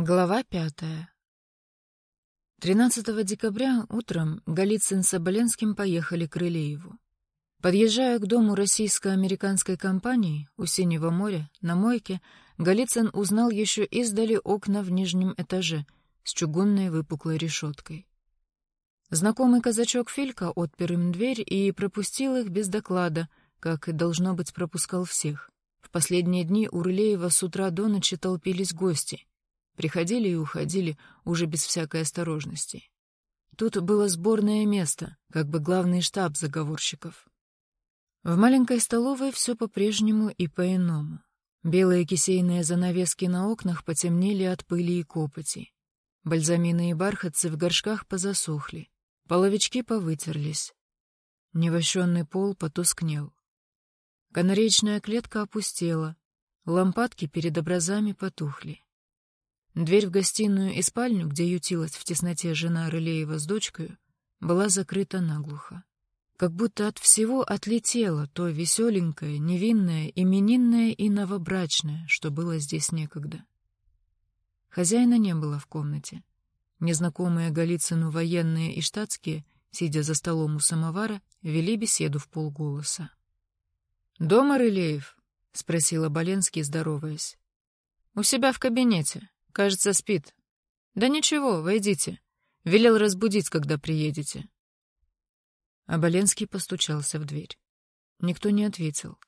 Глава пятая 13 декабря утром Голицын с Оболенским поехали к Рылееву. Подъезжая к дому российско-американской компании у Синего моря, на мойке, Голицын узнал еще издали окна в нижнем этаже с чугунной выпуклой решеткой. Знакомый казачок Филька отпер им дверь и пропустил их без доклада, как и, должно быть, пропускал всех. В последние дни у Рылеева с утра до ночи толпились гости — Приходили и уходили уже без всякой осторожности. Тут было сборное место, как бы главный штаб заговорщиков. В маленькой столовой все по-прежнему и по-иному. Белые кисейные занавески на окнах потемнели от пыли и копоти. Бальзамины и бархатцы в горшках позасохли. Половички повытерлись. Невощенный пол потускнел. Канареечная клетка опустела. Лампадки перед образами потухли. Дверь в гостиную и спальню, где ютилась в тесноте жена Рылеева с дочкой, была закрыта наглухо. Как будто от всего отлетело то веселенькое, невинное, именинное и новобрачное, что было здесь некогда. Хозяина не было в комнате. Незнакомые Голицыну военные и штатские, сидя за столом у самовара, вели беседу в полголоса. «Дома Рылеев?» — спросила Боленский, здороваясь. «У себя в кабинете», Кажется, спит. Да ничего, войдите. Велел разбудить, когда приедете. Оболенский постучался в дверь. Никто не ответил.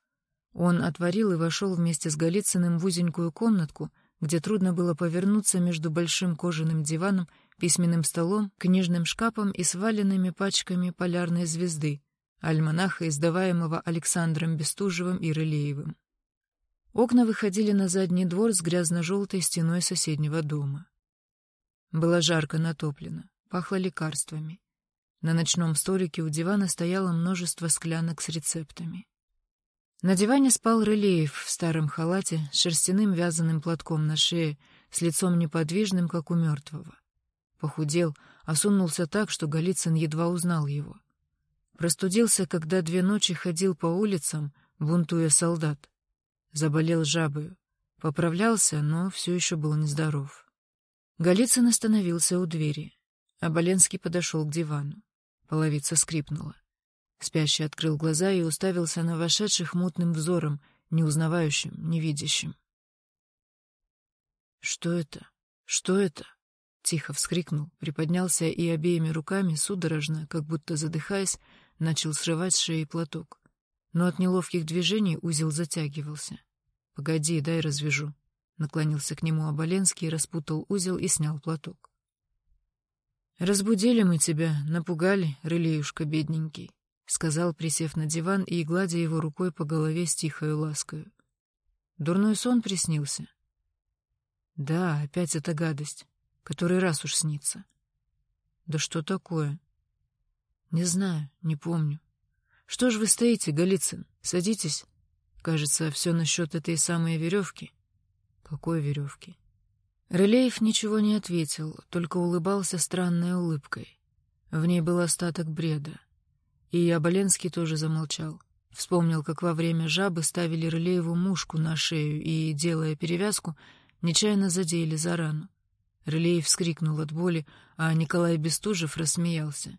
Он отворил и вошел вместе с Голицыным в узенькую комнатку, где трудно было повернуться между большим кожаным диваном, письменным столом, книжным шкафом и сваленными пачками полярной звезды, альманаха, издаваемого Александром Бестужевым и Рылеевым. Окна выходили на задний двор с грязно-желтой стеной соседнего дома. Было жарко натоплено, пахло лекарствами. На ночном столике у дивана стояло множество склянок с рецептами. На диване спал Рылеев в старом халате с шерстяным вязаным платком на шее, с лицом неподвижным, как у мертвого. Похудел, осунулся так, что Голицын едва узнал его. Простудился, когда две ночи ходил по улицам, бунтуя солдат. Заболел жабою. Поправлялся, но все еще был нездоров. Голицын остановился у двери. а Боленский подошел к дивану. Половица скрипнула. Спящий открыл глаза и уставился на вошедших мутным взором, неузнавающим, невидящим. «Что это? Что это?» Тихо вскрикнул, приподнялся и обеими руками, судорожно, как будто задыхаясь, начал срывать с шеи платок но от неловких движений узел затягивался. «Погоди, дай развяжу». Наклонился к нему Оболенский, распутал узел и снял платок. «Разбудили мы тебя, напугали, рылеюшка бедненький», — сказал, присев на диван и гладя его рукой по голове с тихою ласкою. «Дурной сон приснился?» «Да, опять эта гадость, который раз уж снится». «Да что такое?» «Не знаю, не помню. Что ж вы стоите, Голицын? Садитесь. Кажется, все насчет этой самой веревки. Какой веревки? Рылеев ничего не ответил, только улыбался странной улыбкой. В ней был остаток бреда. И Оболенский тоже замолчал. Вспомнил, как во время жабы ставили Рылееву мушку на шею и, делая перевязку, нечаянно задели за рану. Рылеев вскрикнул от боли, а Николай Бестужев рассмеялся.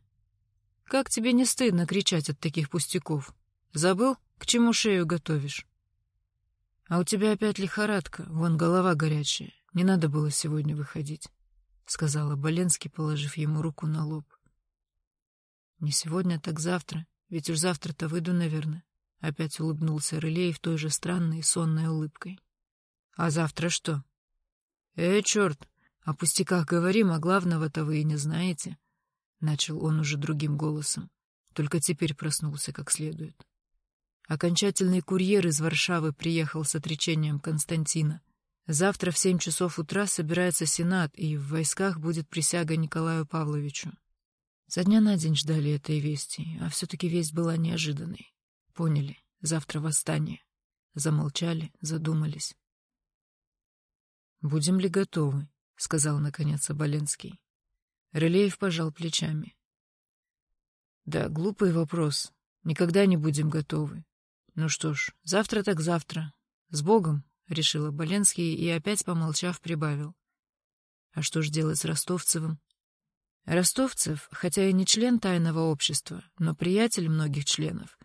Как тебе не стыдно кричать от таких пустяков? Забыл, к чему шею готовишь? А у тебя опять лихорадка, вон голова горячая. Не надо было сегодня выходить, — сказала Боленский, положив ему руку на лоб. Не сегодня, так завтра, ведь уж завтра-то выйду, наверное. Опять улыбнулся Рылеев той же странной сонной улыбкой. А завтра что? Э, черт, о пустяках говорим, а главного-то вы и не знаете. Начал он уже другим голосом. Только теперь проснулся как следует. Окончательный курьер из Варшавы приехал с отречением Константина. Завтра в семь часов утра собирается Сенат, и в войсках будет присяга Николаю Павловичу. За дня на день ждали этой вести, а все-таки весть была неожиданной. Поняли, завтра восстание. Замолчали, задумались. «Будем ли готовы?» — сказал, наконец, Оболенский. Рылеев пожал плечами. Да, глупый вопрос. Никогда не будем готовы. Ну что ж, завтра так завтра. С Богом, решил Оболенский и опять, помолчав, прибавил. А что ж делать с Ростовцевым? Ростовцев, хотя и не член тайного общества, но приятель многих членов,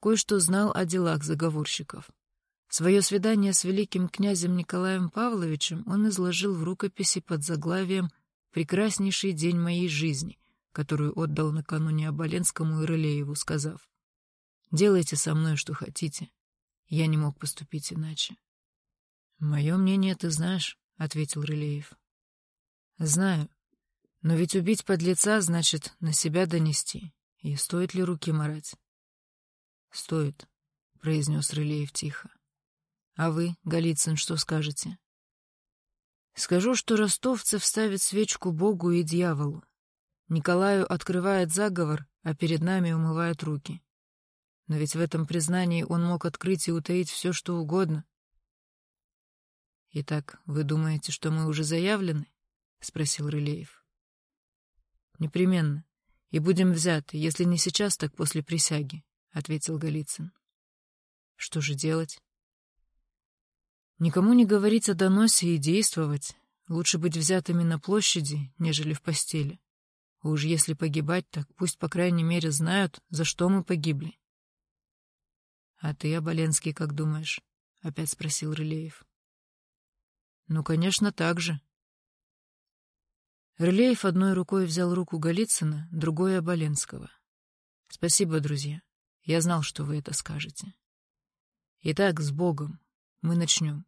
кое-что знал о делах заговорщиков. Свое свидание с великим князем Николаем Павловичем он изложил в рукописи под заглавием «Прекраснейший день моей жизни», которую отдал накануне Оболенскому и Рылееву, сказав «Делайте со мной, что хотите. Я не мог поступить иначе». «Мое мнение ты знаешь», — ответил Рылеев. «Знаю. Но ведь убить подлеца значит на себя донести. И стоит ли руки марать?» «Стоит», — произнес Рылеев тихо. «А вы, Голицын, что скажете?» «Скажу, что ростовцев ставит свечку Богу и дьяволу. Николаю открывает заговор, а перед нами умывает руки. Но ведь в этом признании он мог открыть и утаить все, что угодно. «Итак, вы думаете, что мы уже заявлены?» — спросил Рылеев. «Непременно. И будем взяты, если не сейчас, так после присяги», — ответил Голицын. «Что же делать?» «Никому не говорить о доносе и действовать. Лучше быть взятыми на площади, нежели в постели. Уж если погибать, так пусть, по крайней мере, знают, за что мы погибли. — А ты, Оболенский, как думаешь? — опять спросил Рылеев. — Ну, конечно, так же. Рылеев одной рукой взял руку Голицына, другой — Оболенского. — Спасибо, друзья. Я знал, что вы это скажете. Итак, с Богом. Мы начнем.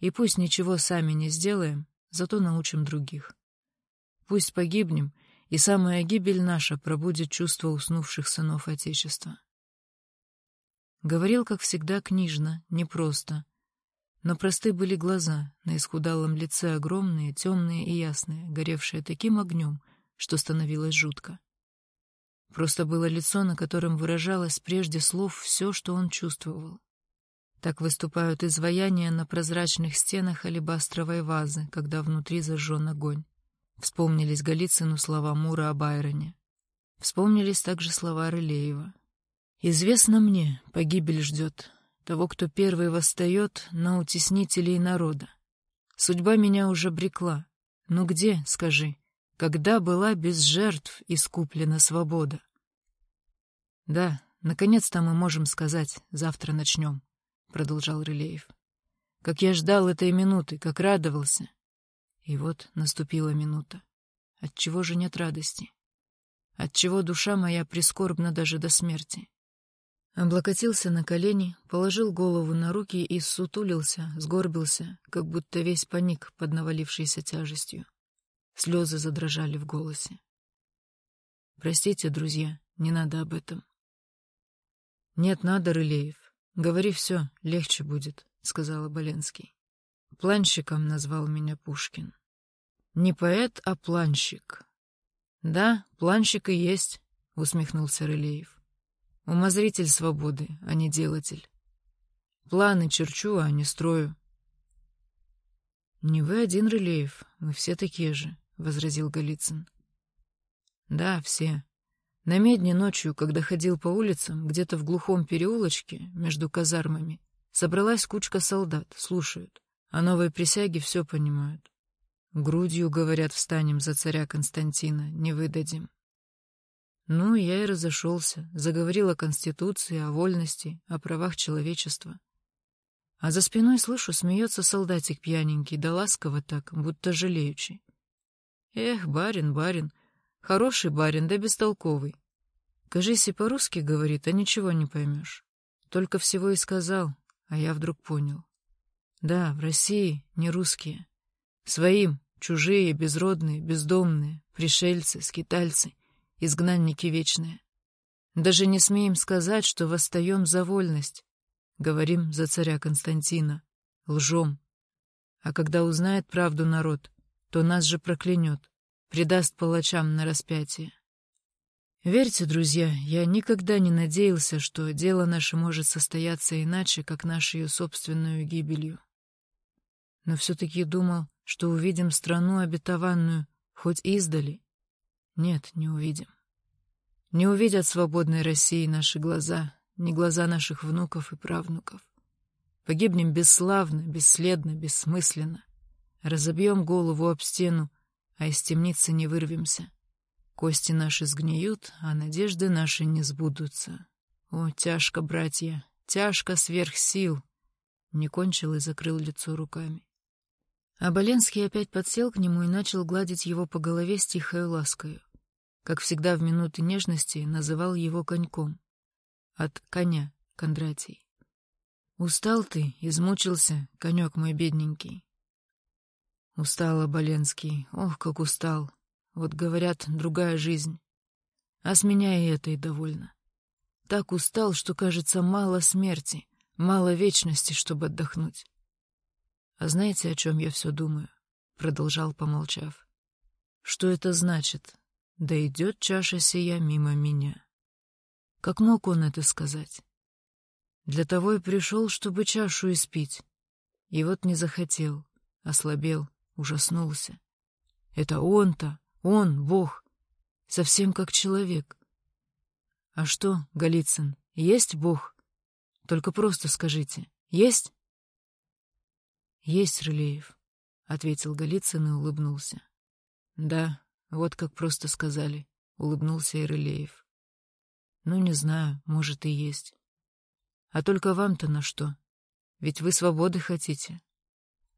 И пусть ничего сами не сделаем, зато научим других. Пусть погибнем — и самая гибель наша пробудет чувство уснувших сынов Отечества. Говорил, как всегда, книжно, непросто. Но просты были глаза, на исхудалом лице огромные, темные и ясные, горевшие таким огнем, что становилось жутко. Просто было лицо, на котором выражалось прежде слов все, что он чувствовал. Так выступают изваяния на прозрачных стенах алебастровой вазы, когда внутри зажжен огонь. Вспомнились Голицыну слова Мура о Байроне. Вспомнились также слова Рылеева. «Известно мне, погибель ждет того, кто первый восстает на утеснителей народа. Судьба меня уже брекла. Ну где, скажи, когда была без жертв искуплена свобода?» «Да, наконец-то мы можем сказать, завтра начнем», — продолжал Рылеев. «Как я ждал этой минуты, как радовался. И вот наступила минута. Отчего же нет радости? Отчего душа моя прискорбна даже до смерти? Облокотился на колени, положил голову на руки и сутулился, сгорбился, как будто весь паник под навалившейся тяжестью. Слезы задрожали в голосе. «Простите, друзья, не надо об этом». «Нет, надо, Рылеев. Говори все, легче будет», — сказал Оболенский. Планщиком назвал меня Пушкин. Не поэт, а планщик. Да, планщик и есть, усмехнулся Рылеев. Умозритель свободы, а не делатель. Планы черчу, а не строю. Не вы один, Рылеев, мы все такие же, возразил Голицын. Да, все. На медне ночью, когда ходил по улицам, где-то в глухом переулочке, между казармами, собралась кучка солдат, слушают. О новой присяге все понимают. Грудью, говорят, встанем за царя Константина, не выдадим. Ну, я и разошелся, заговорил о Конституции, о вольности, о правах человечества. А за спиной слышу, смеется солдатик пьяненький, да ласково так, будто жалеючий. Эх, барин, барин, хороший барин, да бестолковый. Кажись, и по-русски говорит, а ничего не поймешь. Только всего и сказал, а я вдруг понял. Да, в России не русские. Своим, чужие, безродные, бездомные, пришельцы, скитальцы, изгнанники вечные. Даже не смеем сказать, что восстаем за вольность. Говорим за царя Константина. Лжем. А когда узнает правду народ, то нас же проклянет, предаст палачам на распятие. Верьте, друзья, я никогда не надеялся, что дело наше может состояться иначе, как нашей собственную гибелью но все-таки думал, что увидим страну обетованную, хоть издали. Нет, не увидим. Не увидят свободной России наши глаза, ни глаза наших внуков и правнуков. Погибнем бесславно, бесследно, бессмысленно. Разобьем голову об стену, а из темницы не вырвемся. Кости наши сгниют, а надежды наши не сбудутся. О, тяжко, братья, тяжко сверх сил!» Не кончил и закрыл лицо руками. А Боленский опять подсел к нему и начал гладить его по голове с тихой ласкою. Как всегда в минуты нежности называл его коньком. От коня, Кондратий. «Устал ты, измучился, конек мой бедненький». Устал, Оболенский, ох, как устал. Вот, говорят, другая жизнь. А с меня и этой довольно. Так устал, что, кажется, мало смерти, мало вечности, чтобы отдохнуть. А знаете, о чем я все думаю? Продолжал, помолчав. Что это значит? Да идет чаша сия мимо меня. Как мог он это сказать? Для того и пришел, чтобы чашу испить. И вот не захотел, ослабел, ужаснулся. Это он-то, он, Бог, совсем как человек. А что, Голицын, есть Бог? Только просто скажите, есть? Есть, Рылеев, — ответил Голицын и улыбнулся. Да, вот как просто сказали, — улыбнулся и Рылеев. Ну, не знаю, может и есть. А только вам-то на что? Ведь вы свободы хотите.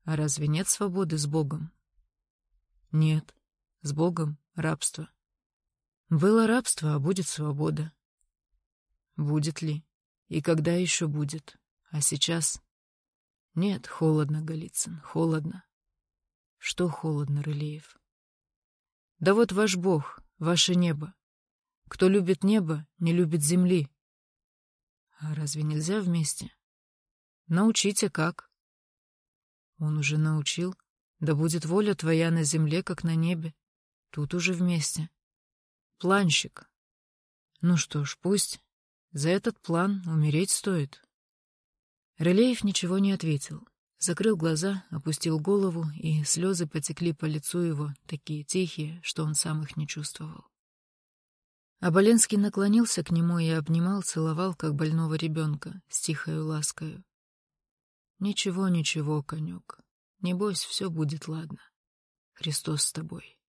А разве нет свободы с Богом? Нет, с Богом рабство. Было рабство, а будет свобода. Будет ли? И когда еще будет? А сейчас? Нет, холодно, Голицын, холодно. Что холодно, Рылеев? Да вот ваш Бог, ваше небо. Кто любит небо, не любит земли. А разве нельзя вместе? Научите как. Он уже научил. Да будет воля твоя на земле, как на небе. Тут уже вместе. Планщик. Ну что ж, пусть. За этот план умереть стоит. Релеев ничего не ответил. Закрыл глаза, опустил голову, и слезы потекли по лицу его, такие тихие, что он сам их не чувствовал. Оболенский наклонился к нему и обнимал, целовал, как больного ребенка, с тихою ласкою. «Ничего, ничего, конек. Не бойся, все будет ладно. Христос с тобой».